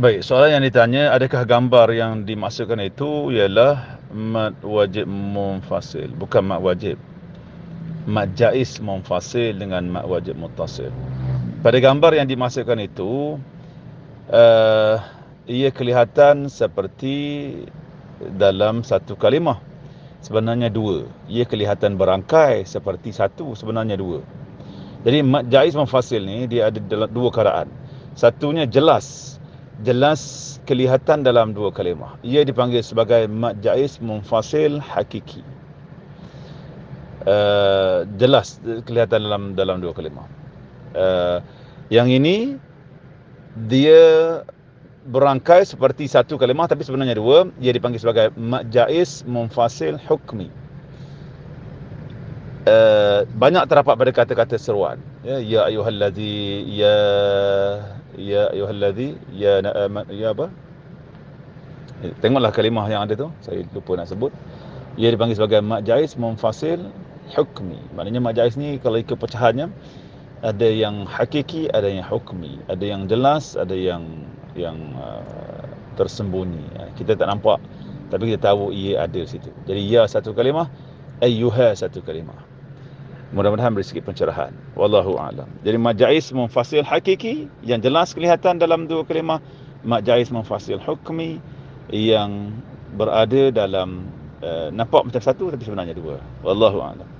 Baik, soalan yang ditanya, adakah gambar yang dimaksudkan itu ialah mat wajib munfasil, bukan mat wajib. Mat jais munfasil dengan mat wajib mutasil. Pada gambar yang dimaksudkan itu, uh, ia kelihatan seperti dalam satu kalimah. Sebenarnya dua. Ia kelihatan berangkai seperti satu, sebenarnya dua. Jadi mat jais munfasil ni dia ada dua keadaan. Satunya jelas jelas kelihatan dalam dua kalimah. Ia dipanggil sebagai mad jaiz munfasil hakiki. Uh, jelas kelihatan dalam dalam dua kalimah. Uh, yang ini dia berangkai seperti satu kalimah tapi sebenarnya dua. Ia dipanggil sebagai mad jaiz munfasil hukmi. Uh, banyak terdapat pada kata-kata seruan. Ya, ya ayuhallazi ya ya ayyuhalladzi ya na'aman ya apa? Eh, tengoklah kalimah yang ada tu saya lupa nak sebut. Ia dipanggil sebagai mak jais munfasil hukmi. Maknanya mak jais ni kalau ikut pecahannya ada yang hakiki ada yang hukmi. Ada yang jelas ada yang yang uh, tersembunyi. Kita tak nampak tapi kita tahu ia ada situ. Jadi ya satu kalimah ayyuha satu kalimah Mudah-mudahan beri sedikit pencerahan. Wallahu a'lam. Jadi majais munfasil hakiki yang jelas kelihatan dalam dua kalimah, majais munfasil hukmi yang berada dalam uh, nampak macam satu tapi sebenarnya dua. Wallahu a'lam.